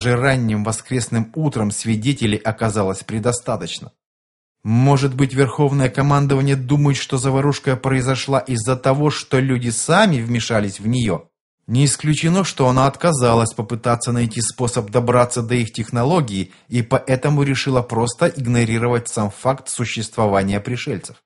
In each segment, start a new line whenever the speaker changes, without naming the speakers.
Даже ранним воскресным утром свидетелей оказалось предостаточно. Может быть, Верховное командование думает, что заварушка произошла из-за того, что люди сами вмешались в нее? Не исключено, что она отказалась попытаться найти способ добраться до их технологии и поэтому решила просто игнорировать сам факт существования пришельцев.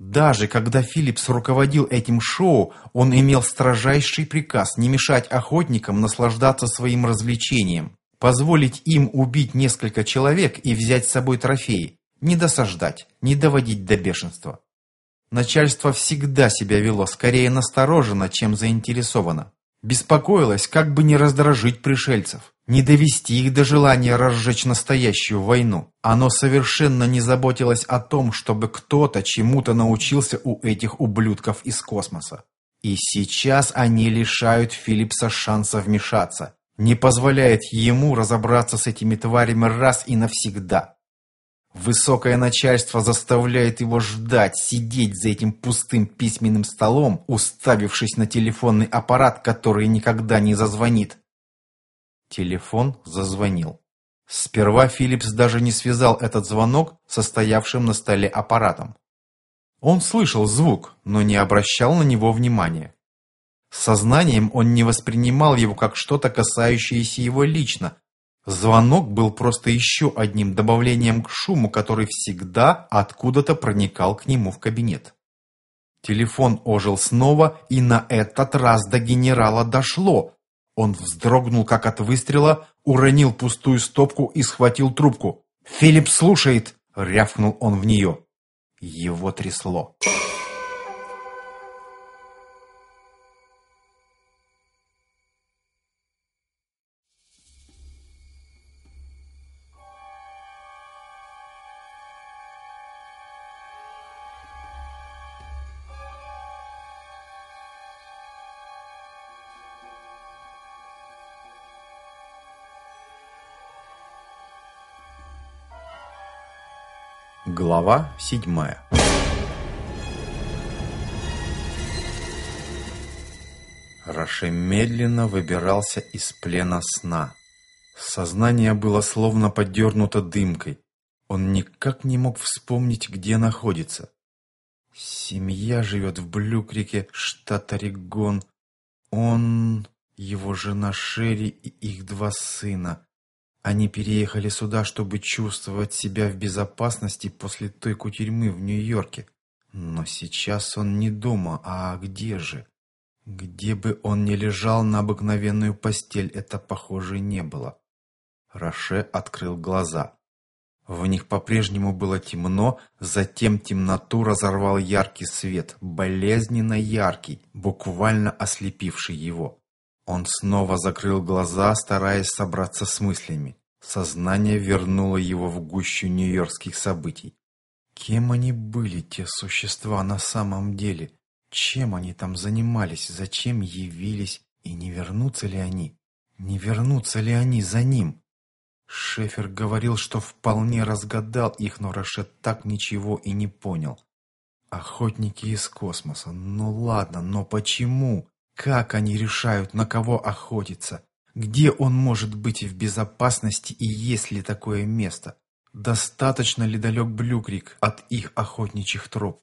Даже когда Филлипс руководил этим шоу, он имел строжайший приказ не мешать охотникам наслаждаться своим развлечением, позволить им убить несколько человек и взять с собой трофеи, не досаждать, не доводить до бешенства. Начальство всегда себя вело скорее настороженно, чем заинтересованно. Беспокоилось, как бы не раздражить пришельцев, не довести их до желания разжечь настоящую войну. Оно совершенно не заботилось о том, чтобы кто-то чему-то научился у этих ублюдков из космоса. И сейчас они лишают Филлипса шанса вмешаться, не позволяют ему разобраться с этими тварями раз и навсегда. Высокое начальство заставляет его ждать, сидеть за этим пустым письменным столом, уставившись на телефонный аппарат, который никогда не зазвонит. Телефон зазвонил. Сперва Филлипс даже не связал этот звонок со стоявшим на столе аппаратом. Он слышал звук, но не обращал на него внимания. Сознанием он не воспринимал его как что-то касающееся его лично, Звонок был просто еще одним добавлением к шуму, который всегда откуда-то проникал к нему в кабинет. Телефон ожил снова, и на этот раз до генерала дошло. Он вздрогнул, как от выстрела, уронил пустую стопку и схватил трубку. «Филипп слушает!» — рявкнул он в нее. Его трясло. Глава седьмая Роше медленно выбирался из плена сна. Сознание было словно подернуто дымкой. Он никак не мог вспомнить, где находится. Семья живет в Блюкрике, штат Орегон. Он, его жена Шерри и их два сына. Они переехали сюда, чтобы чувствовать себя в безопасности после той кутерьмы в Нью-Йорке. Но сейчас он не дома, а где же? Где бы он ни лежал на обыкновенную постель, это, похоже, не было. Роше открыл глаза. В них по-прежнему было темно, затем темноту разорвал яркий свет, болезненно яркий, буквально ослепивший его. Он снова закрыл глаза, стараясь собраться с мыслями. Сознание вернуло его в гущу нью-йоркских событий. Кем они были, те существа, на самом деле? Чем они там занимались? Зачем явились? И не вернутся ли они? Не вернутся ли они за ним? Шефер говорил, что вполне разгадал их, но Рашет так ничего и не понял. Охотники из космоса. Ну ладно, но почему? Как они решают, на кого охотиться? Где он может быть в безопасности и есть ли такое место? Достаточно ли далек Блюкрик от их охотничьих троп?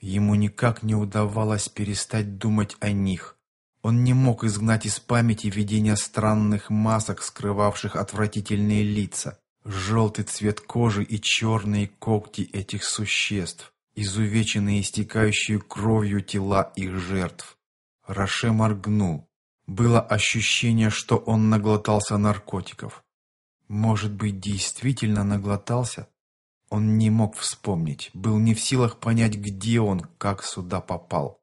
Ему никак не удавалось перестать думать о них. Он не мог изгнать из памяти видения странных масок, скрывавших отвратительные лица, желтый цвет кожи и черные когти этих существ, изувеченные истекающие кровью тела их жертв. Роше моргнул. Было ощущение, что он наглотался наркотиков. Может быть, действительно наглотался? Он не мог вспомнить, был не в силах понять, где он, как сюда попал.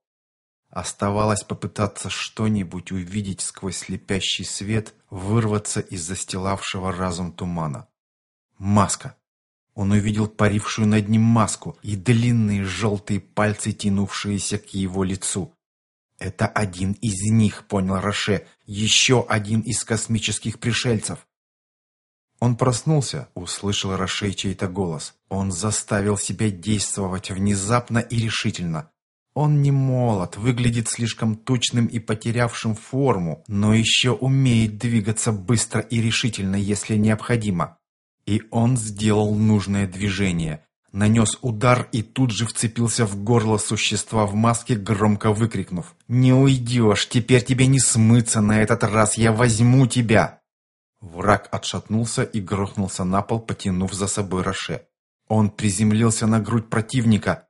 Оставалось попытаться что-нибудь увидеть сквозь слепящий свет, вырваться из застилавшего разум тумана. Маска. Он увидел парившую над ним маску и длинные желтые пальцы, тянувшиеся к его лицу. «Это один из них», — понял Роше, — «еще один из космических пришельцев». Он проснулся, услышал Роше чей-то голос. Он заставил себя действовать внезапно и решительно. Он не молод, выглядит слишком тучным и потерявшим форму, но еще умеет двигаться быстро и решительно, если необходимо. И он сделал нужное движение, нанес удар и тут же вцепился в горло существа в маске, громко выкрикнув «Не уйдешь, теперь тебе не смыться, на этот раз я возьму тебя!» Враг отшатнулся и грохнулся на пол, потянув за собой Роше. Он приземлился на грудь противника.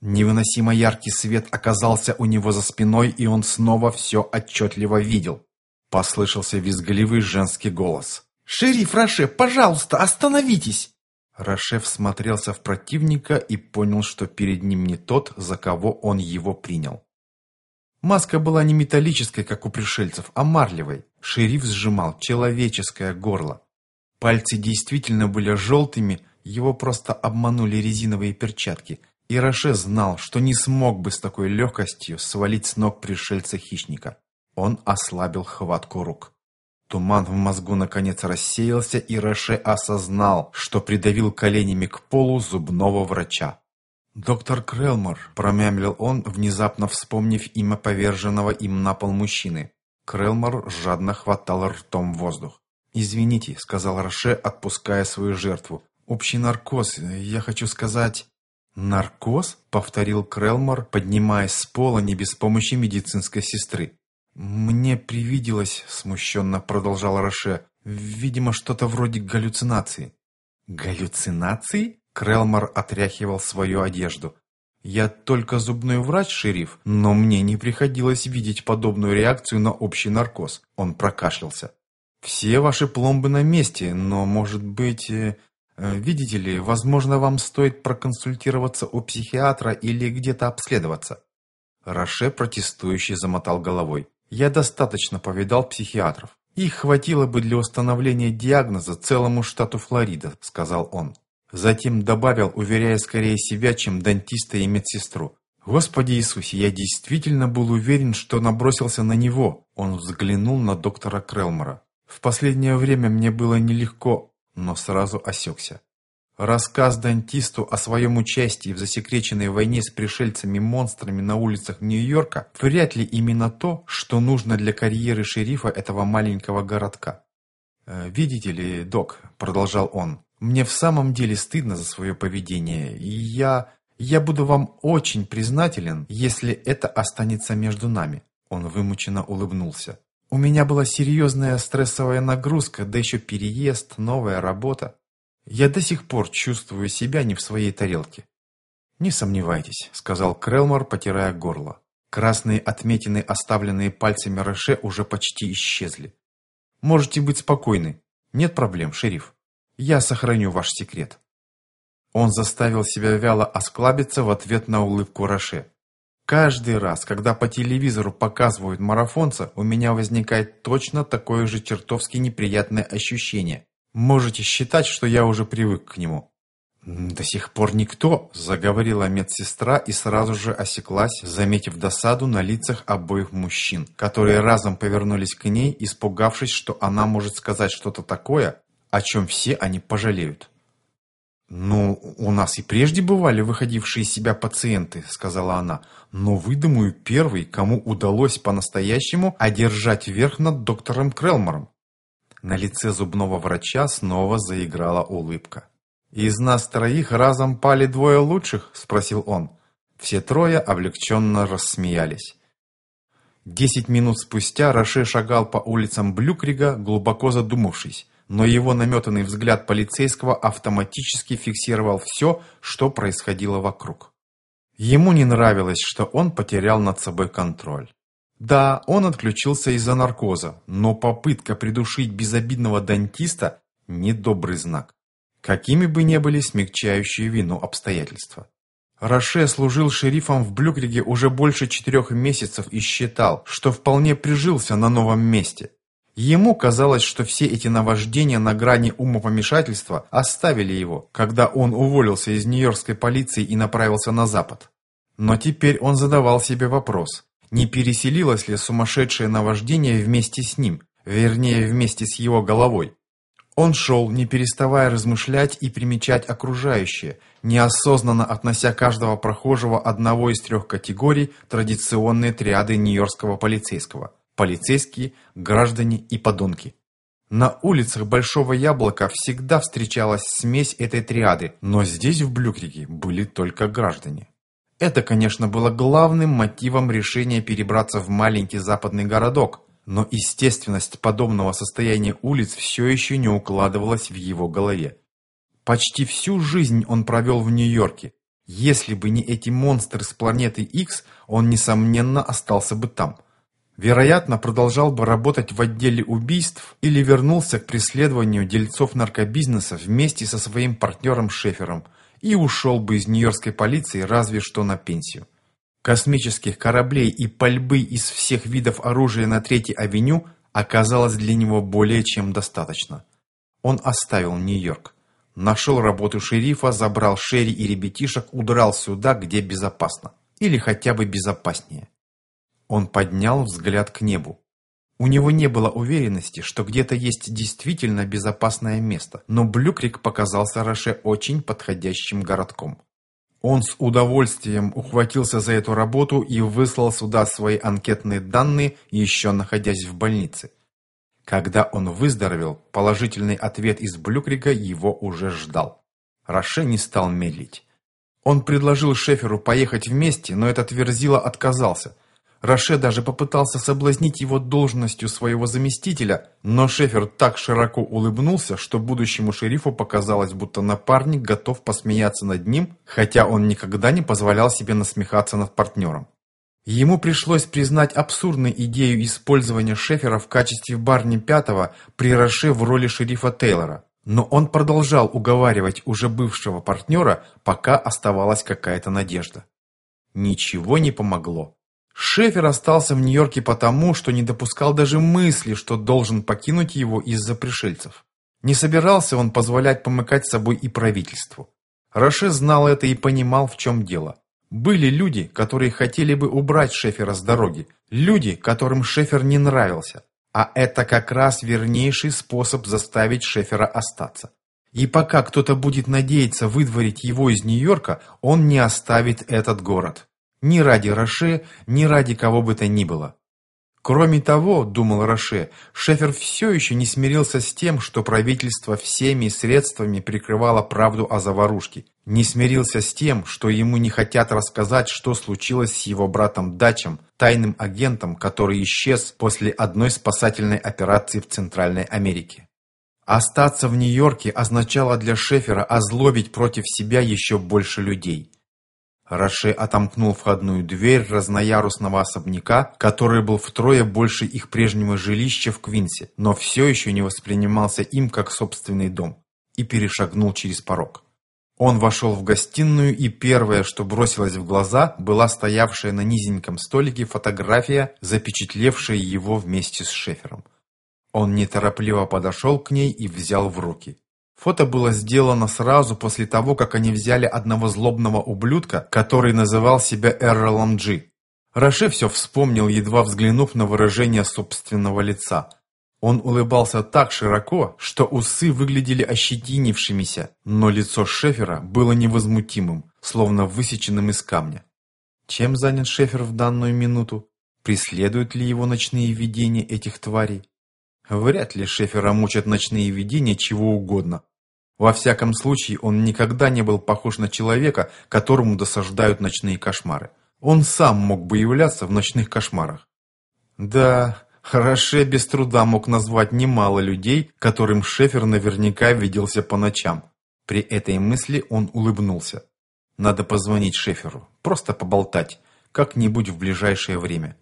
Невыносимо яркий свет оказался у него за спиной, и он снова все отчетливо видел. Послышался визгливый женский голос. «Шериф Роше, пожалуйста, остановитесь!» Роше всмотрелся в противника и понял, что перед ним не тот, за кого он его принял. Маска была не металлической, как у пришельцев, а марлевой. Шериф сжимал человеческое горло. Пальцы действительно были желтыми, его просто обманули резиновые перчатки. И Роше знал, что не смог бы с такой легкостью свалить с ног пришельца-хищника. Он ослабил хватку рук. Туман в мозгу наконец рассеялся, и Роше осознал, что придавил коленями к полу зубного врача. «Доктор Крелмор», – промямлил он, внезапно вспомнив имя поверженного им на пол мужчины. Крелмор жадно хватал ртом воздух. «Извините», – сказал Роше, отпуская свою жертву. «Общий наркоз, я хочу сказать...» «Наркоз?» – повторил Крелмор, поднимаясь с пола не без помощи медицинской сестры. «Мне привиделось», – смущенно продолжал Роше, – «видимо, что-то вроде галлюцинации». «Галлюцинации?» – Крелмор отряхивал свою одежду. «Я только зубной врач, шериф, но мне не приходилось видеть подобную реакцию на общий наркоз». Он прокашлялся. «Все ваши пломбы на месте, но, может быть, э, Э, видите ли, возможно, вам стоит проконсультироваться у психиатра или где-то обследоваться. Роше протестующий замотал головой. Я достаточно повидал психиатров. Их хватило бы для установления диагноза целому штату Флорида, сказал он. Затем добавил, уверяя скорее себя, чем дантиста и медсестру. Господи Иисусе, я действительно был уверен, что набросился на него. Он взглянул на доктора Крелмора. В последнее время мне было нелегко но сразу осекся. Рассказ дантисту о своем участии в засекреченной войне с пришельцами-монстрами на улицах Нью-Йорка вряд ли именно то, что нужно для карьеры шерифа этого маленького городка. «Э, «Видите ли, док», — продолжал он, — «мне в самом деле стыдно за свое поведение, и я... я буду вам очень признателен, если это останется между нами». Он вымученно улыбнулся. У меня была серьезная стрессовая нагрузка, да еще переезд, новая работа. Я до сих пор чувствую себя не в своей тарелке. «Не сомневайтесь», — сказал Крелмор, потирая горло. Красные отметины, оставленные пальцами Роше, уже почти исчезли. «Можете быть спокойны. Нет проблем, шериф. Я сохраню ваш секрет». Он заставил себя вяло осклабиться в ответ на улыбку Роше. Каждый раз, когда по телевизору показывают марафонца, у меня возникает точно такое же чертовски неприятное ощущение. Можете считать, что я уже привык к нему. «До сих пор никто», – заговорила медсестра и сразу же осеклась, заметив досаду на лицах обоих мужчин, которые разом повернулись к ней, испугавшись, что она может сказать что-то такое, о чем все они пожалеют. «Ну, у нас и прежде бывали выходившие из себя пациенты», — сказала она. «Но вы, думаю, первый, кому удалось по-настоящему одержать верх над доктором Крелмором». На лице зубного врача снова заиграла улыбка. «Из нас троих разом пали двое лучших?» — спросил он. Все трое облегченно рассмеялись. Десять минут спустя Роше шагал по улицам Блюкрига, глубоко задумавшись но его наметанный взгляд полицейского автоматически фиксировал все, что происходило вокруг. Ему не нравилось, что он потерял над собой контроль. Да, он отключился из-за наркоза, но попытка придушить безобидного дантиста – недобрый знак. Какими бы ни были смягчающие вину обстоятельства. Роше служил шерифом в Блюкриге уже больше четырех месяцев и считал, что вполне прижился на новом месте. Ему казалось, что все эти наваждения на грани умопомешательства оставили его, когда он уволился из нью-йоркской полиции и направился на запад. Но теперь он задавал себе вопрос, не переселилось ли сумасшедшее наваждение вместе с ним, вернее, вместе с его головой. Он шел, не переставая размышлять и примечать окружающее, неосознанно относя каждого прохожего одного из трех категорий традиционные триады нью-йоркского полицейского – полицейские, граждане и подонки. На улицах Большого Яблока всегда встречалась смесь этой триады, но здесь, в Блюкрике, были только граждане. Это, конечно, было главным мотивом решения перебраться в маленький западный городок, но естественность подобного состояния улиц все еще не укладывалась в его голове. Почти всю жизнь он провел в Нью-Йорке. Если бы не эти монстры с планеты X, он, несомненно, остался бы там. Вероятно, продолжал бы работать в отделе убийств или вернулся к преследованию дельцов наркобизнеса вместе со своим партнером Шефером и ушел бы из нью-йоркской полиции разве что на пенсию. Космических кораблей и пальбы из всех видов оружия на Третьей авеню оказалось для него более чем достаточно. Он оставил Нью-Йорк. Нашел работу шерифа, забрал Шерри и ребятишек, удрал сюда, где безопасно. Или хотя бы безопаснее. Он поднял взгляд к небу. У него не было уверенности, что где-то есть действительно безопасное место, но Блюкрик показался Роше очень подходящим городком. Он с удовольствием ухватился за эту работу и выслал сюда свои анкетные данные, еще находясь в больнице. Когда он выздоровел, положительный ответ из Блюкрига его уже ждал. Роше не стал медлить. Он предложил Шеферу поехать вместе, но этот Верзила отказался – Роше даже попытался соблазнить его должностью своего заместителя, но Шефер так широко улыбнулся, что будущему шерифу показалось, будто напарник готов посмеяться над ним, хотя он никогда не позволял себе насмехаться над партнером. Ему пришлось признать абсурдной идею использования Шефера в качестве Барни Пятого при Роше в роли шерифа Тейлора. Но он продолжал уговаривать уже бывшего партнера, пока оставалась какая-то надежда. Ничего не помогло. Шефер остался в Нью-Йорке потому, что не допускал даже мысли, что должен покинуть его из-за пришельцев. Не собирался он позволять помыкать собой и правительству. Роше знал это и понимал, в чем дело. Были люди, которые хотели бы убрать Шефера с дороги, люди, которым Шефер не нравился. А это как раз вернейший способ заставить Шефера остаться. И пока кто-то будет надеяться выдворить его из Нью-Йорка, он не оставит этот город. Ни ради Роше, ни ради кого бы то ни было. Кроме того, думал Роше, Шефер все еще не смирился с тем, что правительство всеми средствами прикрывало правду о заварушке. Не смирился с тем, что ему не хотят рассказать, что случилось с его братом Дачем, тайным агентом, который исчез после одной спасательной операции в Центральной Америке. Остаться в Нью-Йорке означало для Шефера озлобить против себя еще больше людей. Роше отомкнул входную дверь разноярусного особняка, который был втрое больше их прежнего жилища в Квинсе, но все еще не воспринимался им как собственный дом, и перешагнул через порог. Он вошел в гостиную, и первое, что бросилось в глаза, была стоявшая на низеньком столике фотография, запечатлевшая его вместе с Шефером. Он неторопливо подошел к ней и взял в руки. Фото было сделано сразу после того, как они взяли одного злобного ублюдка, который называл себя Эрролом Джи. Роше все вспомнил, едва взглянув на выражение собственного лица. Он улыбался так широко, что усы выглядели ощетинившимися, но лицо Шефера было невозмутимым, словно высеченным из камня. Чем занят Шефер в данную минуту? Преследуют ли его ночные видения этих тварей? Вряд ли Шефера мучат ночные видения чего угодно. Во всяком случае, он никогда не был похож на человека, которому досаждают ночные кошмары. Он сам мог бы являться в ночных кошмарах. Да, Роше без труда мог назвать немало людей, которым Шефер наверняка виделся по ночам. При этой мысли он улыбнулся. Надо позвонить Шеферу, просто поболтать, как-нибудь в ближайшее время.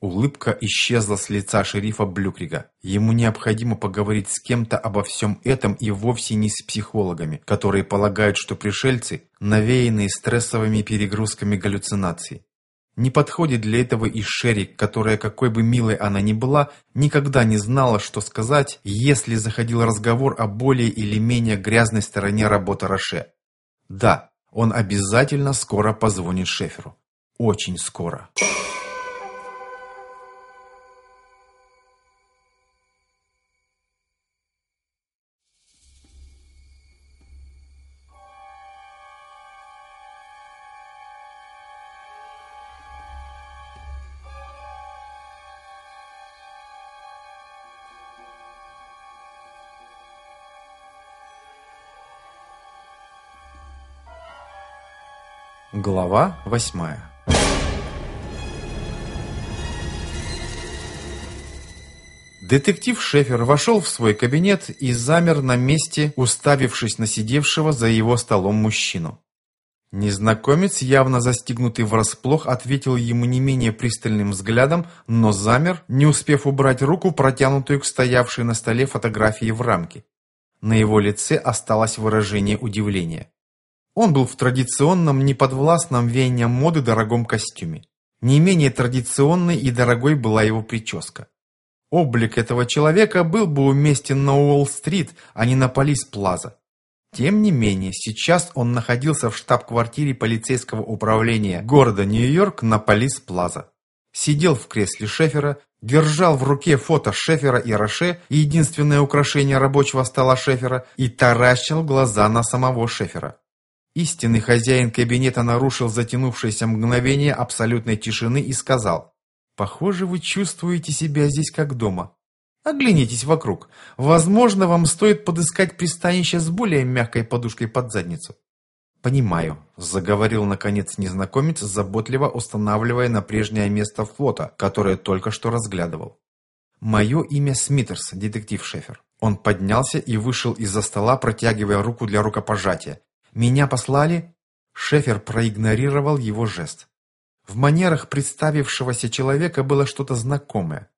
Улыбка исчезла с лица шерифа Блюкрига. Ему необходимо поговорить с кем-то обо всем этом и вовсе не с психологами, которые полагают, что пришельцы – навеянные стрессовыми перегрузками галлюцинаций. Не подходит для этого и Шерри, которая, какой бы милой она ни была, никогда не знала, что сказать, если заходил разговор о более или менее грязной стороне работы Роше. Да, он обязательно скоро позвонит Шеферу. Очень скоро. Глава восьмая Детектив Шефер вошел в свой кабинет и замер на месте, уставившись на сидевшего за его столом мужчину. Незнакомец, явно застигнутый врасплох, ответил ему не менее пристальным взглядом, но замер, не успев убрать руку, протянутую к стоявшей на столе фотографии в рамке. На его лице осталось выражение удивления. Он был в традиционном, неподвластном веяниям моды дорогом костюме. Не менее традиционной и дорогой была его прическа. Облик этого человека был бы уместен на Уолл-стрит, а не на Полис-Плаза. Тем не менее, сейчас он находился в штаб-квартире полицейского управления города Нью-Йорк на Полис-Плаза. Сидел в кресле Шефера, держал в руке фото Шефера и Роше, единственное украшение рабочего стола Шефера, и таращил глаза на самого Шефера. Истинный хозяин кабинета нарушил затянувшееся мгновение абсолютной тишины и сказал, «Похоже, вы чувствуете себя здесь как дома. Оглянитесь вокруг. Возможно, вам стоит подыскать пристанище с более мягкой подушкой под задницу». «Понимаю», – заговорил наконец незнакомец, заботливо устанавливая на прежнее место фото, которое только что разглядывал. «Мое имя Смитерс, детектив Шефер». Он поднялся и вышел из-за стола, протягивая руку для рукопожатия. «Меня послали?» Шефер проигнорировал его жест. В манерах представившегося человека было что-то знакомое.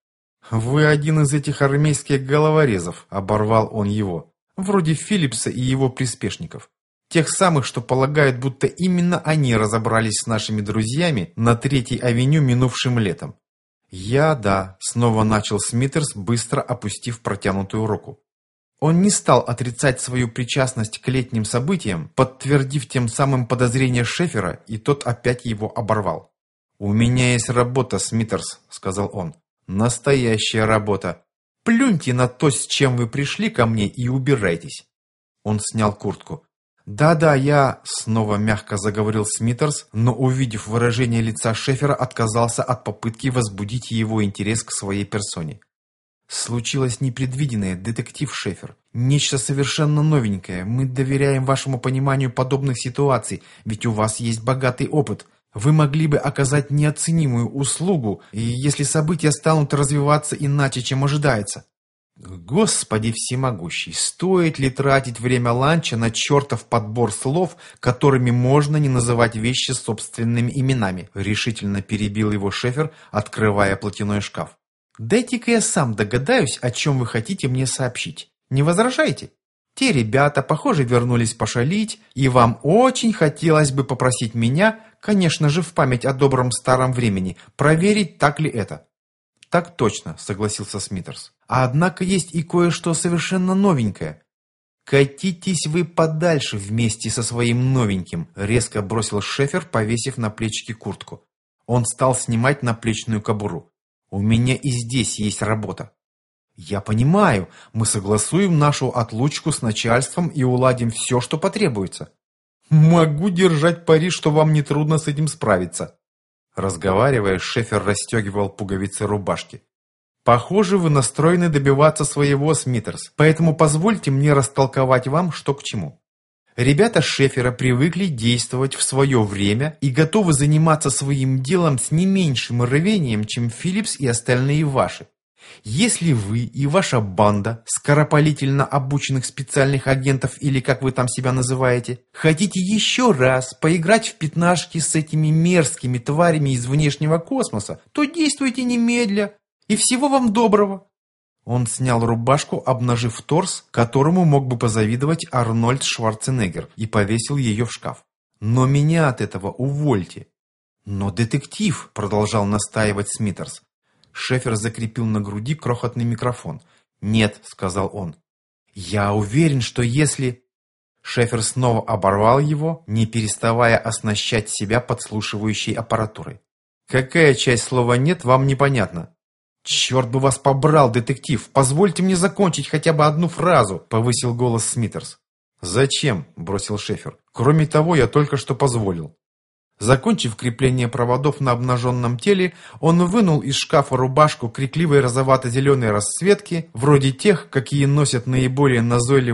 «Вы один из этих армейских головорезов», — оборвал он его. «Вроде Филлипса и его приспешников. Тех самых, что полагают, будто именно они разобрались с нашими друзьями на Третьей авеню минувшим летом. «Я, да», — снова начал Смитерс, быстро опустив протянутую руку. Он не стал отрицать свою причастность к летним событиям, подтвердив тем самым подозрение Шефера, и тот опять его оборвал. «У меня есть работа, Смитерс», — сказал он. «Настоящая работа. Плюньте на то, с чем вы пришли ко мне, и убирайтесь». Он снял куртку. «Да-да, я...» — снова мягко заговорил Смитерс, но, увидев выражение лица Шефера, отказался от попытки возбудить его интерес к своей персоне. Случилось непредвиденное, детектив Шефер. Нечто совершенно новенькое. Мы доверяем вашему пониманию подобных ситуаций, ведь у вас есть богатый опыт. Вы могли бы оказать неоценимую услугу, если события станут развиваться иначе, чем ожидается. Господи всемогущий, стоит ли тратить время ланча на чертов подбор слов, которыми можно не называть вещи собственными именами? Решительно перебил его Шефер, открывая платяной шкаф. Дайте-ка я сам догадаюсь, о чем вы хотите мне сообщить. Не возражаете? Те ребята, похоже, вернулись пошалить, и вам очень хотелось бы попросить меня, конечно же, в память о добром старом времени, проверить, так ли это. Так точно, согласился Смитерс. А однако есть и кое-что совершенно новенькое. «Катитесь вы подальше вместе со своим новеньким», — резко бросил Шефер, повесив на плечики куртку. Он стал снимать наплечную кобуру. У меня и здесь есть работа. Я понимаю, мы согласуем нашу отлучку с начальством и уладим все, что потребуется. Могу держать пари, что вам нетрудно с этим справиться. Разговаривая, Шефер расстегивал пуговицы рубашки. Похоже, вы настроены добиваться своего, Смитерс, поэтому позвольте мне растолковать вам, что к чему. Ребята Шефера привыкли действовать в свое время и готовы заниматься своим делом с не меньшим рвением, чем Филлипс и остальные ваши. Если вы и ваша банда скоропалительно обученных специальных агентов или как вы там себя называете, хотите еще раз поиграть в пятнашки с этими мерзкими тварями из внешнего космоса, то действуйте немедля. И всего вам доброго. Он снял рубашку, обнажив торс, которому мог бы позавидовать Арнольд Шварценеггер, и повесил ее в шкаф. «Но меня от этого увольте!» «Но детектив!» – продолжал настаивать Смитерс. Шефер закрепил на груди крохотный микрофон. «Нет», – сказал он. «Я уверен, что если...» Шефер снова оборвал его, не переставая оснащать себя подслушивающей аппаратурой. «Какая часть слова «нет» вам непонятна?» «Черт бы вас побрал, детектив! Позвольте мне закончить хотя бы одну фразу!» — повысил голос Смитерс. «Зачем?» — бросил Шефер. «Кроме того, я только что позволил». Закончив крепление проводов на обнаженном теле, он вынул из шкафа рубашку крикливой розовато-зеленой расцветки, вроде тех, какие носят наиболее назойливые